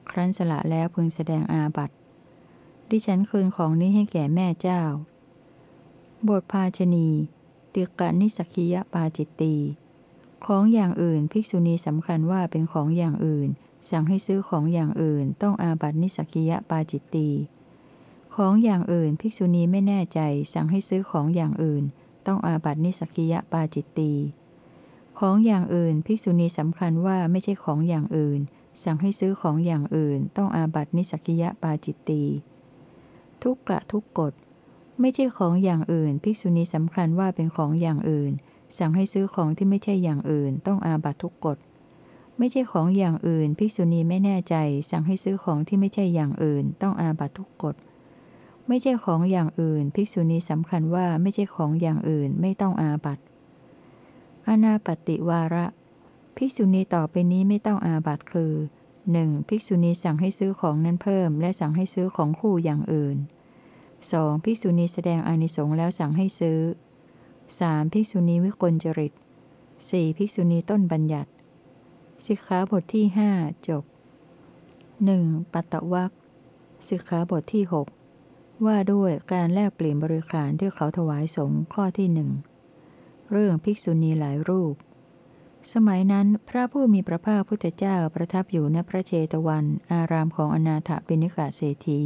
ครั้นสละแล้วพึงแสดงอาบัติ ดิฉันคืนของนี้ให้แก่แม่เจ้า บทภาชนีติกะนิสักิยปาจิตตีของอย่างอื่นภิกษุณีสำคัญว่าเป็นของอย่างอื่น สั่งให้ซื้อของอย่างอื่น ต้องอาบัตินิสักิยปาจิตตีของอย่างอื่นภิกษุณีไม่แน่ใจสั่งให้ซื้อของอย่างอื่น ต้องอาบัตินิสกิยะปาจิตตีของอย่างอื่นภิกษุณีสำคัญว่าไม่ใช่ของอย่างอื่น สั่งให้ซื้อของอย่างอื่น ต้องอาบัตินิสกิยะปาจิตตีทุกกะทุกกฎไม่ใช่ของอย่างอื่น ภิกษุณีสำคัญว่าเป็นของอย่างอื่น สั่งให้ซื้อของที่ไม่ใช่อย่างอื่น ต้องอาบัตทุกกฎไม่ใช่ของอย่างอื่น ภิกษุณีไม่แน่ใจ สั่งให้ซื้อของที่ไม่ใช่อย่างอื่น ต้องอาบัตทุกกฎ ไม่ใช่ของอย่างอื่น ภิกษุณีสำคัญว่าไม่ใช่ของอย่างอื่นไม่ต้องอาบัตอนาปติวาระ ภิกษุณีต่อไปนี้ไม่ต้องอาบัตคือ 1. ภิกษุณีสั่งให้ซื้อของนั้นเพิ่ม และสั่งให้ซื้อของคู่อย่างอื่น 2. ภิกษุณีแสดงอานิสงส์แล้วสั่งให้ซื้อ 3. ภิกษุณีวิกลจริต 4. ภิกษุณีต้นบัญญัติ สิกขาบทที่หจบ 1. ปัตตวักสิกขาบทที่ 6 ว่าด้วยการแลกเปลี่ยนบริขารที่เขาถวายสงฆ์ข้อที่หนึ่ง เรื่องภิกษุณีหลายรูป สมัยนั้นพระผู้มีพระภาคพุทธเจ้าประทับอยู่ณพระเชตวัน อารามของอนาถปิณิกาเศรษฐี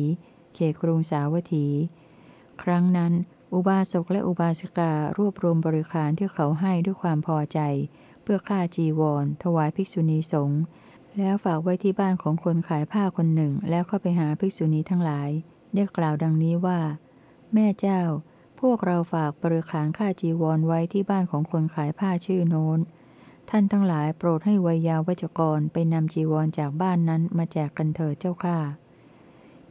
เขกรุงสาวัตถี ครั้งนั้น อุบาสกและอุบาสิการวบรวมบริขารที่เขาให้ด้วยความพอใจ เพื่อค่าจีวร ถวายภิกษุณีสงฆ์แล้วฝากไว้ที่บ้านของคนขายผ้าคนหนึ่ง แล้วเข้าไปหาภิกษุณีทั้งหลาย ได้กล่าวดังนี้ว่า แม่เจ้า พวกเราฝากบริขารค่าจีวรไว้ที่บ้านของคนขายผ้าชื่อโน้น ท่านทั้งหลายโปรดให้วัยยาวัจกรไปนำจีวรจากบ้านนั้นมาแจกกันเถิดเจ้าข้า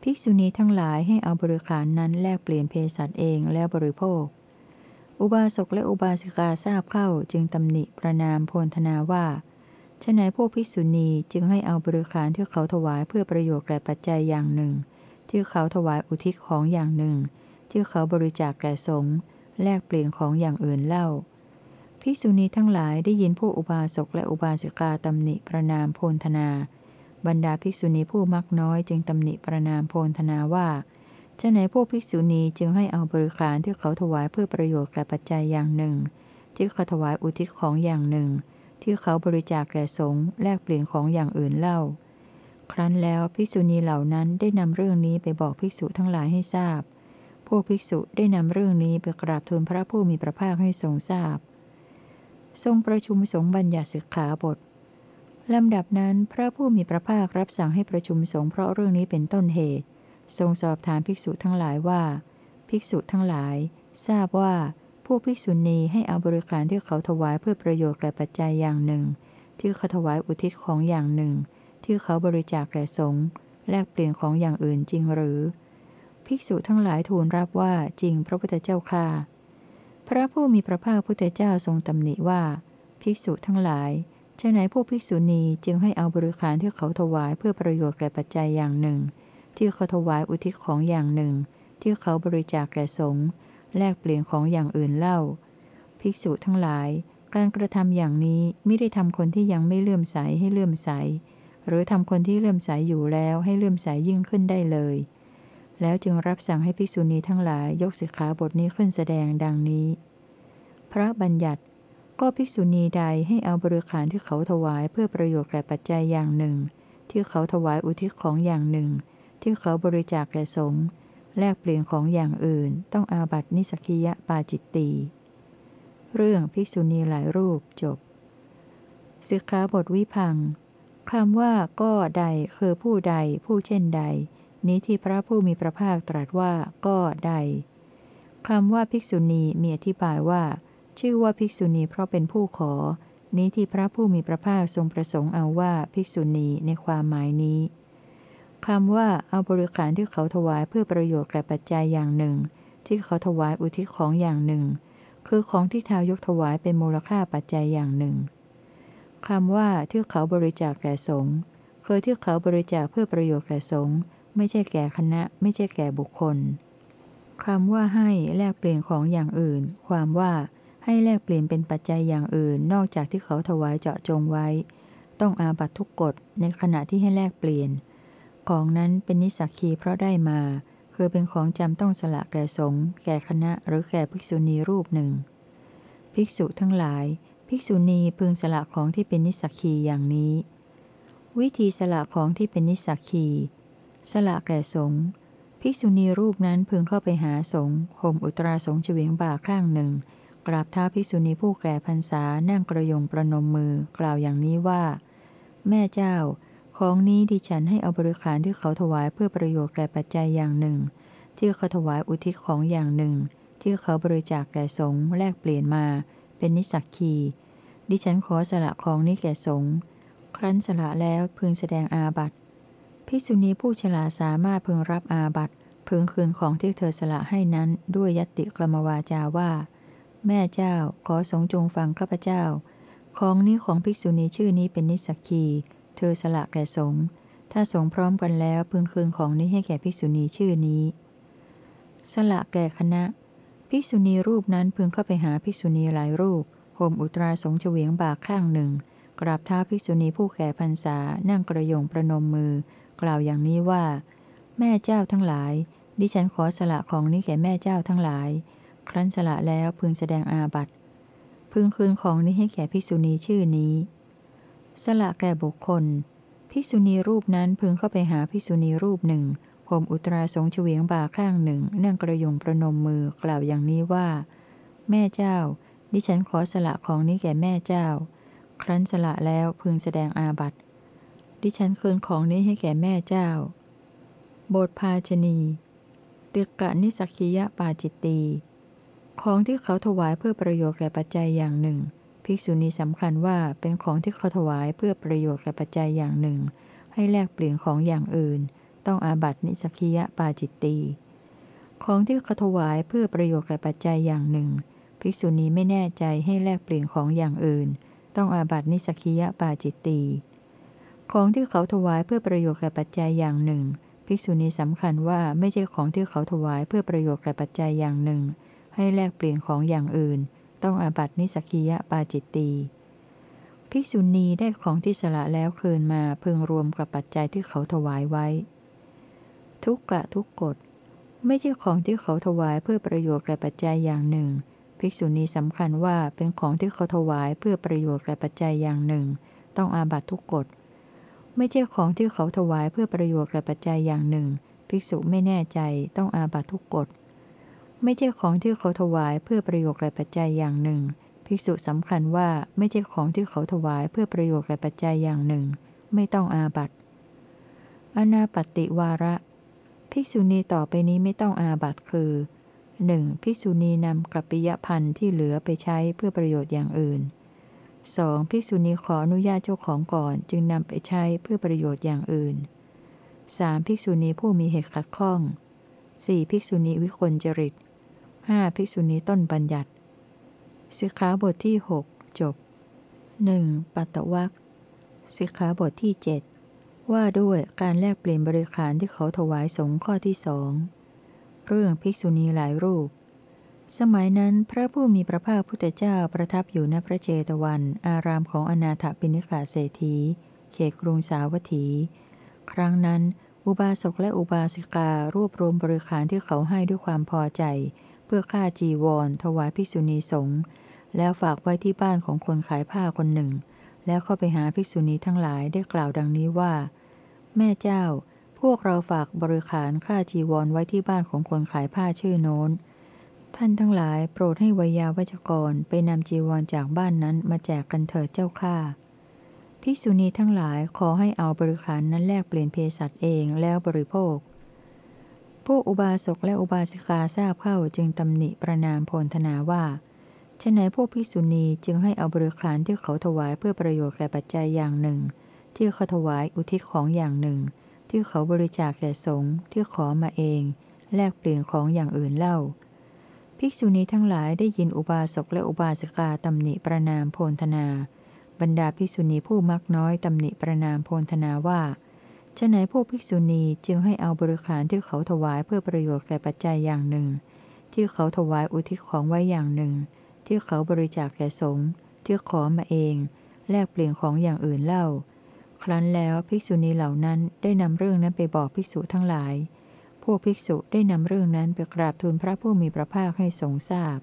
ภิกษุณีทั้งหลายให้เอาบริขารนั้นแลกเปลี่ยนเพสัตเองแล้วบริโภค อุบาสกและอุบาสิกาทราบเข้าจึงตำหนิประนามโพลธนาว่าฉนัยพวกภิกษุณีจึงให้เอาบริขารที่เขาถวายเพื่อประโยชน์แก่ปัจจัยอย่างหนึ่ง ที่เขาถวายอุทิศของอย่างหนึ่ง ที่เขาบริจาคแก่สงฆ์แลกเปลี่ยนของอย่างอื่นเล่าภิกษุณีทั้งหลายได้ยินผู้อุบาสกและอุบาสิกาตำหนิประนามโพลธนา บรรดาภิกษุณีผู้มักน้อยจึงตำหนิประนามโพลธนาว่าจะไหนพวกภิกษุณีจึงให้เอาบริการที่เขาถวายเพื่อประโยชน์แก่ปัจจัยอย่างหนึ่ง ที่เขาถวายอุทิศของอย่างหนึ่ง ที่เขาบริจาคแก่สงฆ์แลกเปลี่ยนของอย่างอื่นเล่า ครั้นแล้วภิกษุณีเหล่านั้นได้นำเรื่องนี้ไปบอกภิกษุทั้งหลายให้ทราบ พวกภิกษุได้นำเรื่องนี้ไปกราบทูลพระผู้มีพระภาคให้ทรงทราบ ทรงประชุมสงฆ์บัญญัติสิกขาบทลำดับนั้นพระผู้มีพระภาครับสั่งให้ประชุมสงฆ์เพราะเรื่องนี้เป็นต้นเหตุ ทรงสอบถามภิกษุทั้งหลายว่า ภิกษุทั้งหลาย ทราบว่าพวกภิกษุณีให้เอาบริการที่เขาถวายเพื่อประโยชน์แก่ปัจจัยอย่างหนึ่ง ที่เขาถวายอุทิศของอย่างหนึ่ง ที่เขาบริจาคแก่สงฆ์แลกเปลี่ยนของอย่างอื่นจริงหรือ ภิกษุทั้งหลายทูลรับว่าจริงพระพุทธเจ้าค่ะ พระผู้มีพระภาคพุทธเจ้าทรงตำหนิว่า ภิกษุทั้งหลายจะไหนพวกภิกษุณีจึงให้เอาบริขารที่เขาถวายเพื่อประโยชน์แก่ปัจจัยอย่างหนึ่ง ที่เขาถวายอุทิศของอย่างหนึ่ง ที่เขาบริจาคแก่สงฆ์แลกเปลี่ยนของอย่างอื่นเล่า ภิกษุทั้งหลาย การกระทำอย่างนี้ไม่ได้ทำคนที่ยังไม่เลื่อมใสให้เลื่อมใส หรือทำคนที่เลื่อมใสอยู่แล้วให้เลื่อมใสยิ่งขึ้นได้เลย แล้วจึงรับสั่งให้ภิกษุณีทั้งหลายยกสิกขาบทนี้ขึ้นแสดงดังนี้ พระบัญญัติก็ภิกษุณีใดให้เอาบริขารที่เขาถวายเพื่อประโยชน์แก่ปัจจัยอย่างหนึ่ง ที่เขาถวายอุทิศของอย่างหนึ่ง ที่เขาบริจาคแก่สงฆ์แลกเปลี่ยนของอย่างอื่น ต้องอาบัตินิสกิยะปาจิตตีเรื่องภิกษุณีหลายรูปจบสิกขาบทวิพัง คำว่าก็ใดคือผู้ใด ผู้เช่นใด นี้ที่พระผู้มีพระภาคตรัสว่าก็ใดคำว่าภิกษุณีมีอธิบายว่า ชื่อว่าภิกษุณีเพราะเป็นผู้ขอ นี้ที่พระผู้มีพระภาคทรงประสงค์เอาว่าภิกษุณีในความหมายนี้คำว่าเอาบริการที่เขาถวายเพื่อประโยชน์แก่ปัจจัยอย่างหนึ่ง ที่เขาถวายอุทิศของอย่างหนึ่ง คือของที่ทายกถวายเป็นมูลค่าปัจจัยอย่างหนึ่ง คำว่าที่เขาบริจาคแก่สงฆ์คือที่เขาบริจาคเพื่อประโยชน์แก่สงฆ์ไม่ใช่แก่คณะ ไม่ใช่แก่บุคคลคำว่าให้แลกเปลี่ยนของอย่างอื่น ความว่าให้แลกเปลี่ยนเป็นปัจจัยอย่างอื่น นอกจากที่เขาถวายเจาะจงไว้ ต้องอาบัตทุกกฎในขณะที่ให้แลกเปลี่ยน ของนั้นเป็นนิสักคีเพราะได้มา คือเป็นของจำต้องสละแก่สงฆ์แก่คณะหรือแก่ภิกษุณีรูปหนึ่ง ภิกษุทั้งหลาย ภิกษุณีพึงสละของที่เป็นนิสักคีอย่างนี้ วิธีสละของที่เป็นนิสักคี สละแก่สงฆ์ภิกษุณีรูปนั้นพึงเข้าไปหาสงฆ์ห่มอุตราสงฆ์เฉวียงบ่าข้างหนึ่ง กราบเท้าภิกษุณีผู้แก่พรรษานั่งกระยงประนมมือกล่าวอย่างนี้ว่า แม่เจ้า ของนี้ดิฉันให้เอาบริขารที่เขาถวายเพื่อประโยชน์แก่ปัจจัยอย่างหนึ่ง ที่เขาถวายอุทิศของอย่างหนึ่ง ที่เขาบริจาคแก่สงฆ์แลกเปลี่ยนมา เป็นนิสักคี ดิฉันขอสละของนี้แก่สงฆ์ครั้นสละแล้วพึงแสดงอาบัติภิกษุณีผู้ฉลาสามารถพึงรับอาบัติพึงคืนของที่เธอสละให้นั้นด้วยยติกรรมวาจาว่า แม่เจ้าขอสงจงฟังข้าพเจ้า ของนี้ของภิกษุณีชื่อนี้เป็นนิสักคี เธอสละแก่สงถ้าสงพร้อมกันแล้วพึงคืนของนี้ให้แก่ภิกษุณีชื่อนี้ สละแก่คณะ ภิกษุณีรูปนั้นพึงเข้าไปหาภิกษุณีหลายรูปห่มอุตราสงเฉวียงบากข้างหนึ่ง กราบเท้าภิกษุณีผู้แก่พรรษา นั่งกระยงประนมมือ กล่าวอย่างนี้ว่า แม่เจ้าทั้งหลาย ดิฉันขอสละของนี้แก่แม่เจ้าทั้งหลาย ครั้นสละแล้วพึงแสดงอาบัตพึงคืนของนี้ให้แก่ภิกษุณีชื่อนี้ สละแก่บุคคล ภิกษุณีรูปนั้นพึงเข้าไปหาภิกษุณีรูปหนึ่ง มอุตราสงเฉวียงบ่าข้างหนึ่ง นั่งกระยงประนมมือกล่าวอย่างนี้ว่า แม่เจ้า ดิฉันขอสละของนี้แก่แม่เจ้า ครั้นสละแล้วพึงแสดงอาบัตดิฉันคืนของนี้ให้แก่แม่เจ้า บทภาชนีตึกกะนิสักคียะปาจิตตีของที่เขาถวายเพื่อประโยชน์แก่ปัจจัยอย่างหนึ่ง ภิกษุณีสำคัญว่าเป็นของที่เขาถวายเพื่อประโยชน์แก่ปัจจัยอย่างหนึ่ง ให้แลกเปลี่ยนของอย่างอื่น ต้องอาบัตินิสกิยะปาจิตตีของที่เขาถวายเพื่อประโยชน์แก่ปัจจัยอย่างหนึ่ง ภิกษุณีไม่แน่ใจให้แลกเปลี่ยนของอย่างอื่น ต้องอาบัตินิสกิยะปาจิตตีของที่เขาถวายเพื่อประโยชน์แก่ปัจจัยอย่างหนึ่ง ภิกษุณีสำคัญว่าไม่ใช่ของที่เขาถวายเพื่อประโยชน์แก่ปัจจัยอย่างหนึ่ง ให้แลกเปลี่ยนของอย่างอื่น ต้องอาบัตินิสกิยะปาจิตตีภิกษุณีได้ของที่สละแล้วคืนมาพึงรวมกับปัจจัยที่เขาถวายไว้ ทุกกะทุกกฎไม่ใช่ของที่เขาถวายเพื่อประโยชน์แก่ปัจจัยอย่างหนึ่ง ภิกษุณีสำคัญว่าเป็นของที่เขาถวายเพื่อประโยชน์แก่ปัจจัยอย่างหนึ่ง ต้องอาบัตทุกกฎไม่ใช่ของที่เขาถวายเพื่อประโยชน์แก่ปัจจัยอย่างหนึ่ง ภิกษุไม่แน่ใจต้องอาบัตทุกกฎไม่ใช่ของที่เขาถวายเพื่อประโยชน์แก่ปัจจัยอย่างหนึ่ง ภิกษุสำคัญว่าไม่ใช่ของที่เขาถวายเพื่อประโยชน์แก่ปัจจัยอย่างหนึ่ง ไม่ต้องอาบัตอนาปติวาระ ภิกษุณีต่อไปนี้ไม่ต้องอาบัตคือ 1. ภิกษุณีนำกัปปิยพันธ์ที่เหลือไปใช้เพื่อประโยชน์อย่างอื่น 2. ภิกษุณีขออนุญาตเจ้าของก่อนจึงนำไปใช้เพื่อประโยชน์อย่างอื่น 3. ภิกษุณีผู้มีเหตุขัดข้อง 4. ภิกษุณีวิกลจริต 5. ภิกษุณีต้นบัญญัติสิกขาบทที่ 6 จบ 1. ปัตตวักสิกขาบทที่ 7 ว่าด้วยการแลกเปลี่ยนบริขารที่เขาถวายสงฆ์ข้อที่สอง เรื่องภิกษุณีหลายรูป สมัยนั้นพระผู้มีพระภาคพุทธเจ้าประทับอยู่ณพระเจตวัน อารามของอนาถปิณิกาเศรษฐี เขตกรุงสาวัตถี ครั้งนั้น อุบาสกและอุบาสิการวบรวมบริขารที่เขาให้ด้วยความพอใจ เพื่อค่าจีวร ถวายภิกษุณีสงฆ์แล้วฝากไว้ที่บ้านของคนขายผ้าคนหนึ่ง แล้วเข้าไปหาภิกษุณีทั้งหลายได้กล่าวดังนี้ว่า แม่เจ้า พวกเราฝากบริขารค่าจีวรไว้ที่บ้านของคนขายผ้าชื่อโน้น ท่านทั้งหลายโปรดให้วิยาวัจกรไปนำจีวรจากบ้านนั้นมาแจกกันเถิดเจ้าข้าภิกษุณีทั้งหลายขอให้เอาบริขารนั้นแลกเปลี่ยนเภสัชเองแล้วบริโภค พวกอุบาสกและอุบาสิกาทราบเข้าจึงตำหนิประนามโพลธนาว่าฉะไหนพวกภิกษุณีจึงให้เอาบริขารที่เขาถวายเพื่อประโยชน์แก่ปัจจัยอย่างหนึ่ง ที่เขาถวายอุทิศของอย่างหนึ่ง ที่เขาบริจาคแก่สงฆ์ที่ขอมาเอง แลกเปลี่ยนของอย่างอื่นเล่า ภิกษุณีทั้งหลายได้ยินอุบาสกและอุบาสิกาตำหนิประนามโพลธนา บรรดาภิกษุณีผู้มักน้อยตำหนิประนามโพลธนาว่าฉะไหนพวกภิกษุณีจึงให้เอาบริขารที่เขาถวายเพื่อประโยชน์แก่ปัจจัยอย่างหนึ่ง ที่เขาถวายอุทิศของไว้อย่างหนึ่ง ที่เขาบริจาคแก่สงฆ์ที่ขอมาเอง แลกเปลี่ยนของอย่างอื่นเล่า ครั้นแล้วภิกษุณีเหล่านั้นได้นำเรื่องนั้นไปบอกภิกษุทั้งหลาย พวกภิกษุได้นำเรื่องนั้นไปกราบทูลพระผู้มีพระภาคให้ทรงทราบ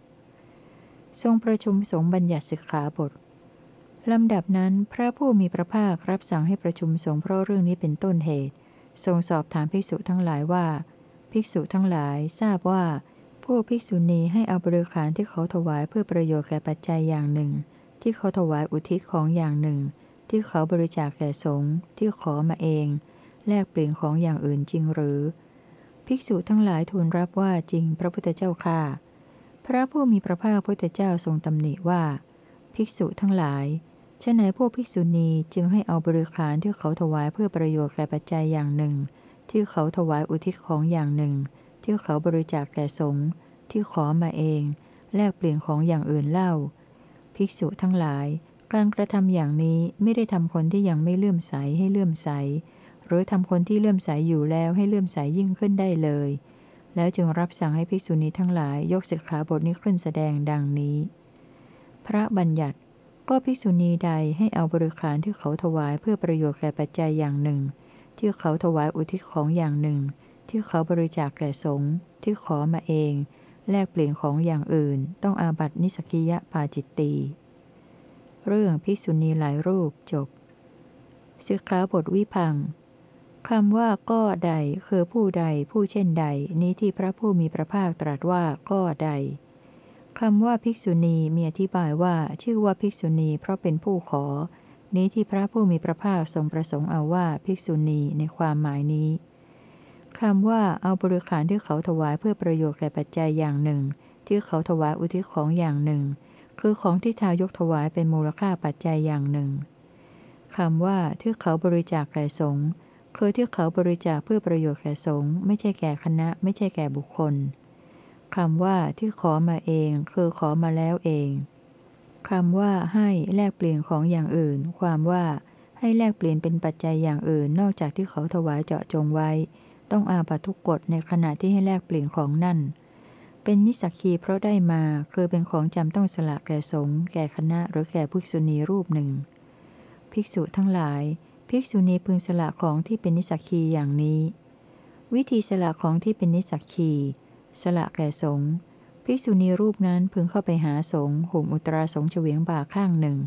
ทรงประชุมสงฆ์บัญญัติสิกขาบทลำดับนั้นพระผู้มีพระภาครับสั่งให้ประชุมสงฆ์เพราะเรื่องนี้เป็นต้นเหตุ ทรงสอบถามภิกษุทั้งหลายว่า ภิกษุทั้งหลายทราบว่า ผู้ภิกษุณีให้เอาบริขารที่เขาถวายเพื่อประโยชน์แก่ปัจจัยอย่างหนึ่ง ที่เขาถวายอุทิศของอย่างหนึ่ง ที่เขาบริจาคแก่สงฆ์ที่ขอมาเอง แลกเปลี่ยนของอย่างอื่นจริงหรือ ภิกษุทั้งหลายทูลรับว่าจริงพระพุทธเจ้าค่ะ พระผู้มีพระภาคพุทธเจ้าทรงตำหนิว่า ภิกษุทั้งหลายฉะไหนพวกภิกษุณีจึงให้เอาบริขารที่เขาถวายเพื่อประโยชน์แก่ปัจจัยอย่างหนึ่ง ที่เขาถวายอุทิศของอย่างหนึ่ง ที่เขาบริจาคแก่สงฆ์ที่ขอมาเอง แลกเปลี่ยนของอย่างอื่นเล่า ภิกษุทั้งหลาย การกระทำอย่างนี้ไม่ได้ทำคนที่ยังไม่เลื่อมใสให้เลื่อมใส หรือทำคนที่เลื่อมใสอยู่แล้วให้เลื่อมใสยิ่งขึ้นได้เลย แล้วจึงรับสั่งให้ภิกษุณีทั้งหลายยกสิกขาบทนี้ขึ้นแสดงดังนี้ พระบัญญัติก็ภิกษุณีใดให้เอาบริขารที่เขาถวายเพื่อประโยชน์แก่ปัจจัยอย่างหนึ่ง ที่เขาถวายอุทิศของอย่างหนึ่ง ที่เขาบริจาคแก่สงฆ์ที่ขอมาเอง แลกเปลี่ยนของอย่างอื่น ต้องอาบัตินิสกิยะปาจิตตี เรื่องภิกษุณีหลายรูปจบสิกขาบทวิพังคำว่าก็ใดคือผู้ใดผู้เช่นใด นี้ที่พระผู้มีพระภาคตรัสว่าก็ใดคำว่าภิกษุณีมีอธิบายว่าชื่อว่าภิกษุณีเพราะเป็นผู้ขอ นี้ที่พระผู้มีพระภาคทรงประสงค์เอาว่าภิกษุณีในความหมายนี้คำว่าเอาบริขารที่เขาถวายเพื่อประโยชน์แก่ปัจจัยอย่างหนึ่ง ที่เขาถวายอุทิศของอย่างหนึ่ง คือของที่ทายกถวายเป็นมูลค่าปัจจัยอย่างหนึ่งคำว่าที่เขาบริจาคแก่สงฆ์คือที่เขาบริจาคเพื่อประโยชน์แก่สงฆ์ไม่ใช่แก่คณะ ไม่ใช่แก่บุคคลคำว่าที่ขอมาเองคือขอมาแล้วเองคำว่าให้แลกเปลี่ยนของอย่างอื่น ความว่าให้แลกเปลี่ยนเป็นปัจจัยอย่างอื่น นอกจากที่เขาถวายเจาะจงไว้ ต้องอาบัตทุกกฎในขณะที่ให้แลกเปลี่ยนของนั่น เป็นนิสักคีเพราะได้มาคือเป็นของจำต้องสละแก่สงฆ์แก่คณะหรือแก่ภิกษุณีรูปหนึ่ง ภิกษุทั้งหลาย ภิกษุณีพึงสละของที่เป็นนิสักคีอย่างนี้ วิธีสละของที่เป็นนิสักคีสละแก่สงฆ์ภิกษุณีรูปนั้นพึงเข้าไปหาสงฆ์ห่มอุตราสงเฉวียงบ่าข้างหนึ่ง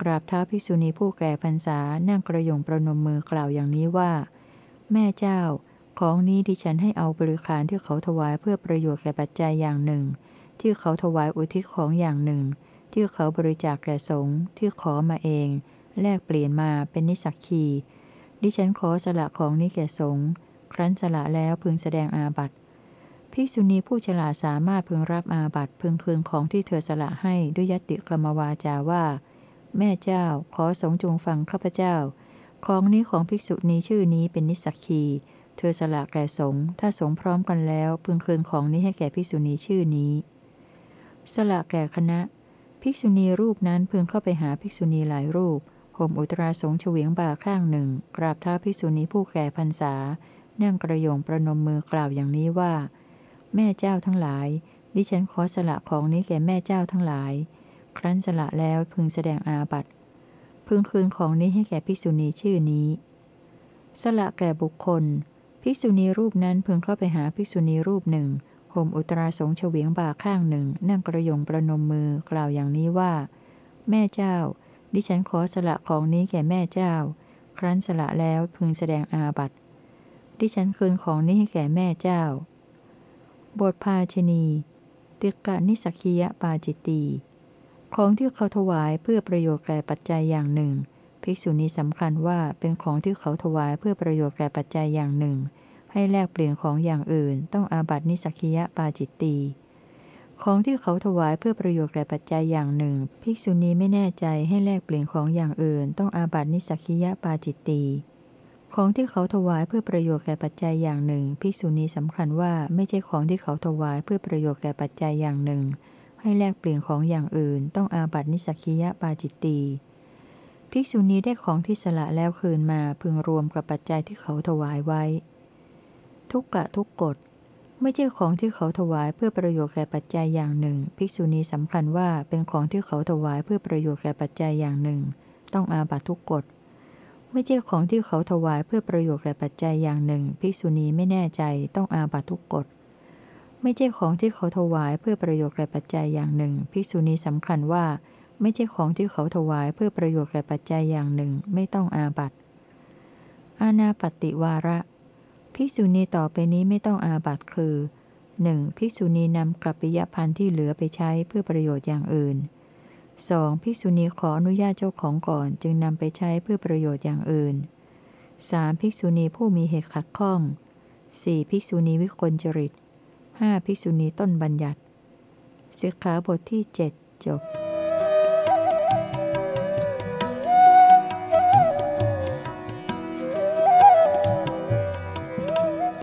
กราบเท้าภิกษุณีผู้แก่พรรษานั่งกระยงประนมมือกล่าวอย่างนี้ว่า แม่เจ้า ของนี้ดิฉันให้เอาบริขารที่เขาถวายเพื่อประโยชน์แก่ปัจจัยอย่างหนึ่ง ที่เขาถวายอุทิศของอย่างหนึ่ง ที่เขาบริจาคแก่สงฆ์ที่ขอมาเอง แลกเปลี่ยนมาเป็นนิสักคีดิฉันขอสละของนี้แก่สงฆ์ครั้นสละแล้วพึงแสดงอาบัติภิกษุณีผู้ฉลาดสามารถพึงรับอาบัติพึงคืนของที่เธอสละให้ด้วยยติกรรมวาจาว่า แม่เจ้าขอสงจงฟังข้าพเจ้า ของนี้ของภิกษุณีชื่อนี้เป็นนิสักคี เธอสละแก่สงถ้าสงพร้อมกันแล้ว พึงคืนของนี้ให้แก่ภิกษุณีชื่อนี้ สละแก่คณะ ภิกษุณีรูปนั้นพึงเข้าไปหาภิกษุณีหลายรูปห่มอุตราสงเฉวียงบ่าข้างหนึ่ง กราบเท้าภิกษุณีผู้แก่พรรษา นั่งกระยงประนมมือกล่าวอย่างนี้ว่า แม่เจ้าทั้งหลาย ดิฉันขอสละของนี้แก่แม่เจ้าทั้งหลาย ครั้นสละแล้วพึงแสดงอาบัติพึงคืนของนี้ให้แก่ภิกษุณีชื่อนี้ สละแก่บุคคล ภิกษุณีรูปนั้นพึงเข้าไปหาภิกษุณีรูปหนึ่งห่มอุตราสงเฉวียงบ่าข้างหนึ่ง นั่งกระยงประนมมือกล่าวอย่างนี้ว่า แม่เจ้า ดิฉันขอสละของนี้แก่แม่เจ้า ครั้นสละแล้วพึงแสดงอาบัติดิฉันคืนของนี้ให้แก่แม่เจ้า บทภาชนี ติกะนิสักคียปาจิตตี ของที่เขาถวายเพื่อประโยชน์แก่ปัจจัยอย่างหนึ่ง ภิกษุนี้สำคัญว่าเป็นของที่เขาถวายเพื่อประโยชน์แก่ปัจจัยอย่างหนึ่ง ให้แลกเปลี่ยนของอย่างอื่น ต้องอาบัตินิสักคียปาจิตตีของที่เขาถวายเพื่อประโยชน์แก่ปัจจัยอย่างหนึ่ง ภิกษุณีไม่แน่ใจให้แลกเปลี่ยนของอย่างอื่น ต้องอาบัตินิสักิยะปาจิตตีของที่เขาถวายเพื่อประโยชน์แก่ปัจจัยอย่างหนึ่ง ภิกษุณีสำคัญว่าไม่ใช่ของที่เขาถวายเพื่อประโยชน์แก่ปัจจัยอย่างหนึ่ง ให้แลกเปลี่ยนของอย่างอื่น ต้องอาบัตินิสักิยะปาจิตตี ภิกษุณีได้ของที่สละแล้วคืนมาพึงรวมกับปัจจัยที่เขาถวายไว้ ทุกกะทุกกฎไม่ใช่ของที่เขาถวายเพื่อประโยชน์แก่ปัจจัยอย่างหนึ่ง ภิกษุณีสำคัญว่าเป็นของที่เขาถวายเพื่อประโยชน์แก่ปัจจัยอย่างหนึ่ง ต้องอาบัตทุกกฎไม่ใช่ของที่เขาถวายเพื่อประโยชน์แก่ปัจจัยอย่างหนึ่ง ภิกษุณีไม่แน่ใจต้องอาบัตทุกกฎไม่ใช่ของที่เขาถวายเพื่อประโยชน์แก่ปัจจัยอย่างหนึ่ง ภิกษุณีสำคัญว่า ไม่ใช่ของที่เขาถวายเพื่อประโยชน์แก่ปัจจัยอย่างหนึ่ง ไม่ต้องอาบัตอาณาปฏิวาระภิกษุณีต่อไปนี้ไม่ต้องอาบัตคือ 1. ภิกษุณีนำกัปปิยพันธ์ที่เหลือไปใช้เพื่อประโยชน์อย่างอื่น 2. ภิกษุณีขออนุญาตเจ้าของก่อนจึงนำไปใช้เพื่อประโยชน์อย่างอื่น 3. ภิกษุณีผู้มีเหตุขัดข้อง 4. ภิกษุณีวิกลจริต 5. ภิกษุณีต้นบัญญัติสิกขาบทที่ 7 จบ